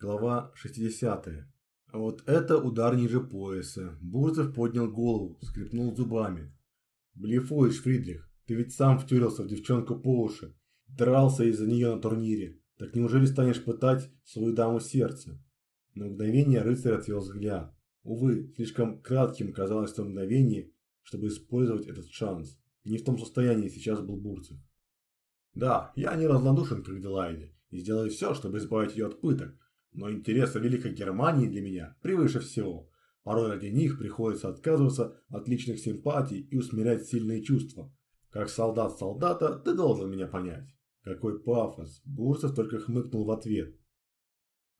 Глава 60. А вот это удар ниже пояса. Бурцев поднял голову, скрипнул зубами. Блефуешь, Фридрих. Ты ведь сам втюрился в девчонку по уши. Дрался из-за нее на турнире. Так неужели станешь пытать свою даму сердца? На мгновение рыцарь отвел взгляд. Увы, слишком кратким казалось то мгновение, чтобы использовать этот шанс. Не в том состоянии сейчас был Бурцев. Да, я не разладушен к Аделаиде и сделаю все, чтобы избавить ее от пыток, но интересы Великой Германии для меня превыше всего. Порой ради них приходится отказываться от личных симпатий и усмирять сильные чувства. Как солдат солдата ты должен меня понять. Какой пафос. Бурцев только хмыкнул в ответ.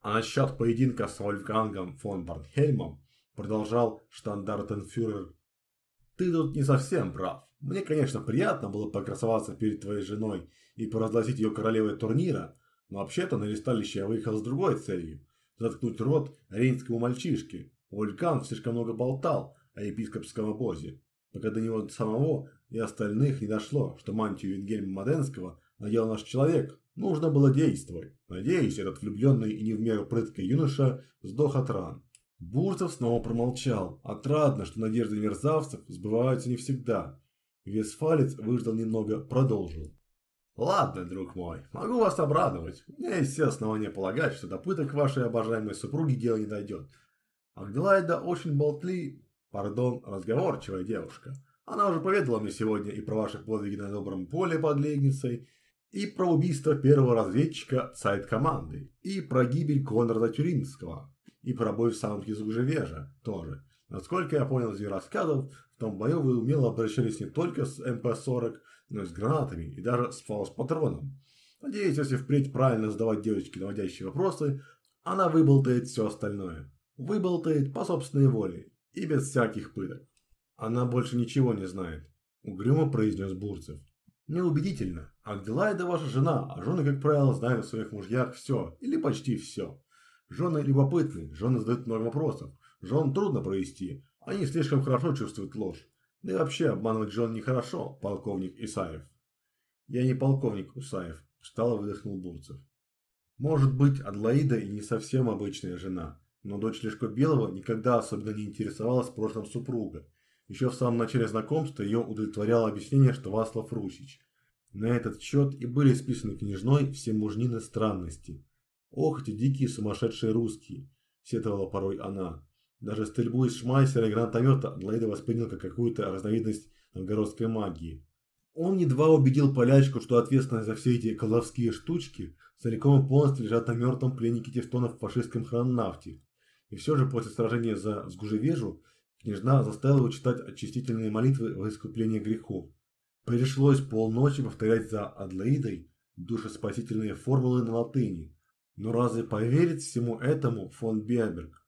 А насчет поединка с Вольфгангом фон Барнхельмом продолжал штандартенфюрер. Ты тут не совсем прав. Мне, конечно, приятно было покрасоваться перед твоей женой и поразгласить ее королевой турнира, но вообще-то на листалище я выехал с другой целью – заткнуть рот рейнскому мальчишке. Вулькан слишком много болтал о епископском обозе, пока до него самого и остальных не дошло, что мантию Вингельма Маденского надел наш человек. Нужно было действовать. Надеюсь, этот влюбленный и не в меру прыткий юноша сдох от ран. Бурцев снова промолчал. Отрадно, что надежды мерзавцев сбываются не всегда. Весфалец выждал немного, продолжил. Ладно, друг мой, могу вас обрадовать. Меня есть все основания полагать, что до пыток вашей обожаемой супруги дело не дойдет. Агделайда очень болтли, пардон, разговорчивая девушка. Она уже поведала мне сегодня и про ваши подвиги на добром поле под Легницей, и про убийство первого разведчика сайт-команды, и про гибель Конрада Тюринского, и про бой в самом Изугжевежа тоже. Насколько я понял из ее рассказов, в том бою вы умело обращались не только с МП-40, но и с гранатами, и даже с фаус-патроном. Надеюсь, если впредь правильно задавать девочке наводящие вопросы, она выболтает все остальное. Выболтает по собственной воле и без всяких пыток. Она больше ничего не знает, угрюмо произнес Бурцев. Неубедительно. Агделайда ваша жена, а жены, как правило, знают о своих мужьях все, или почти все. Жены любопытны, жены задают много вопросов, жен трудно провести, они слишком хорошо чувствуют ложь. Да и вообще обманывать жен нехорошо, полковник Исаев. Я не полковник Усаев, устало выдохнул Бурцев. Может быть, Адлаида и не совсем обычная жена, но дочь Лешко Белого никогда особенно не интересовалась прошлым супруга. Еще в самом начале знакомства ее удовлетворяло объяснение, что Васлав Русич. На этот счет и были списаны княжной все мужнины странности. Ох, эти дикие сумасшедшие русские, сетовала порой она. Даже стрельбу из шмайсера и гранатомета Адлайда воспринял как какую-то разновидность новгородской магии. Он едва убедил полячку, что ответственность за все эти колдовские штучки целиком и полностью лежат на мертвом пленнике тевтонов в фашистском хронавте. И все же после сражения за Сгужевежу княжна заставила его читать очистительные молитвы во искупление грехов. Пришлось полночи повторять за Адлаидой душеспасительные формулы на латыни. Но разве поверит всему этому фон Берберг?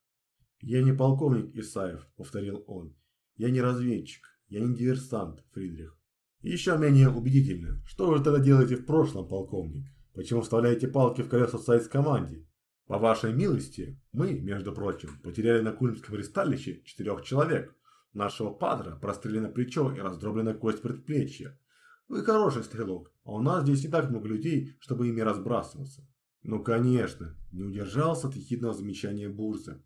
«Я не полковник Исаев», — повторил он. «Я не разведчик, я не диверсант, Фридрих». «Еще менее убедительно. Что вы тогда делаете в прошлом, полковник? Почему вставляете палки в колеса сайт-команде? По вашей милости, мы, между прочим, потеряли на Кульмском ристалище четырех человек. Нашего падра прострелено плечо и раздроблена кость предплечья. Вы хороший стрелок, а у нас здесь не так много людей, чтобы ими разбрасываться. Ну конечно, не удержался от ехидного замечания Бурза.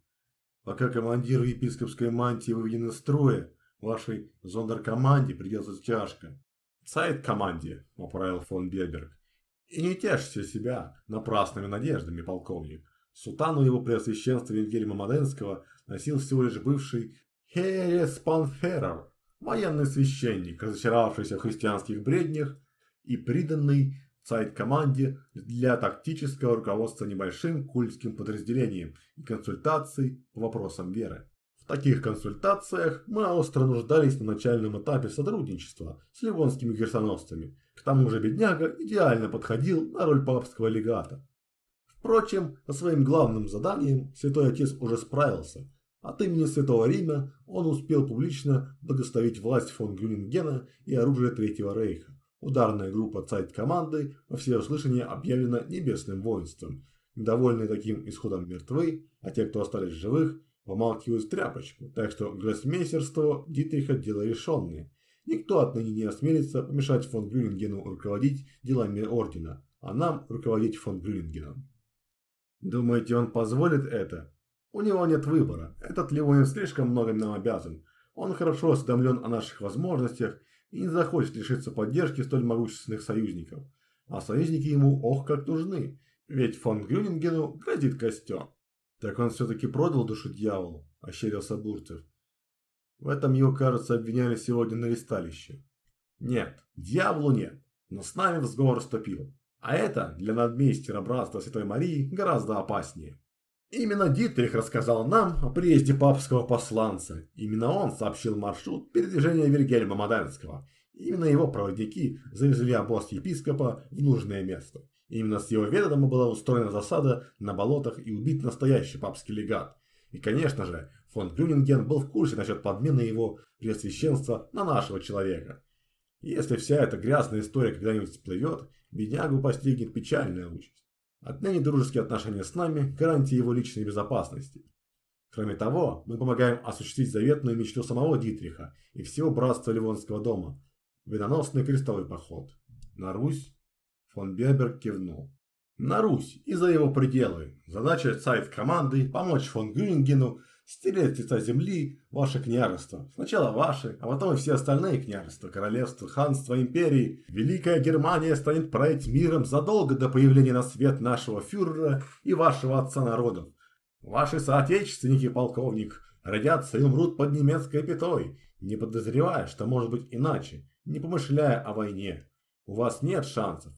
Пока командир епископской мантии выведен из строя, вашей зондеркоманде придется тяжко. Сайт-команде, поправил фон Беберг. И не тешьте себя напрасными надеждами, полковник. Сутану его преосвященства Вильгельма Маденского носил всего лишь бывший Херес Панферер, военный священник, разочаровавшийся в христианских бреднях и приданный сайт-команде для тактического руководства небольшим кульским подразделением и консультаций по вопросам веры. В таких консультациях мы остро нуждались на начальном этапе сотрудничества с ливонскими крестоносцами. К тому же бедняга идеально подходил на роль папского легата. Впрочем, со своим главным заданием Святой Отец уже справился. От имени Святого Рима он успел публично благословить власть фон Гюнингена и оружие Третьего Рейха. Ударная группа цайт-команды во всеуслышание объявлена небесным воинством. Недовольные таким исходом мертвы, а те, кто остались живых, помалкивают тряпочку, так что гроссмейстерство Дитриха дело решенное. Никто отныне не осмелится помешать фон Грюнингену руководить делами ордена, а нам руководить фон Грюнингеном. Думаете, он позволит это? У него нет выбора. Этот Ливонин слишком много нам обязан. Он хорошо осведомлен о наших возможностях и не захочет лишиться поддержки столь могущественных союзников. А союзники ему ох как нужны, ведь фон Грюнингену грозит костер. Так он все-таки продал душу дьяволу, ощерился Бурцев. В этом его, кажется, обвиняли сегодня на листалище. Нет, дьяволу нет, но с нами в сговор вступил. А это для надмейстера Братства Святой Марии гораздо опаснее. Именно Дитрих рассказал нам о приезде папского посланца. Именно он сообщил маршрут передвижения Вильгельма Моденского. Именно его проводники завезли обоз епископа в нужное место. Именно с его ведома была устроена засада на болотах и убит настоящий папский легат. И, конечно же, фон Грюнинген был в курсе насчет подмены его преосвященства на нашего человека. Если вся эта грязная история когда-нибудь всплывет, беднягу постигнет печальная участь. Отныне дружеские отношения с нами – гарантия его личной безопасности. Кроме того, мы помогаем осуществить заветную мечту самого Дитриха и всего братства Ливонского дома – веноносный крестовый поход. На Русь? Фон Беберг кивнул. На Русь и за его пределы. Задача сайт команды – помочь фон Гюнингену стереть лица земли ваше княжество. Сначала ваше, а потом и все остальные княжества, королевства, ханства, империи. Великая Германия станет править миром задолго до появления на свет нашего фюрера и вашего отца народов. Ваши соотечественники, полковник, родятся и умрут под немецкой пятой, не подозревая, что может быть иначе, не помышляя о войне. У вас нет шансов.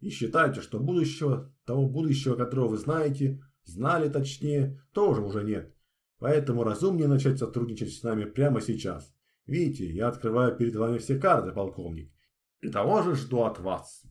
И считайте, что будущего, того будущего, которого вы знаете, знали точнее, тоже уже нет. Поэтому разумнее начать сотрудничать с нами прямо сейчас. Видите, я открываю перед вами все карты, полковник. И того же жду от вас.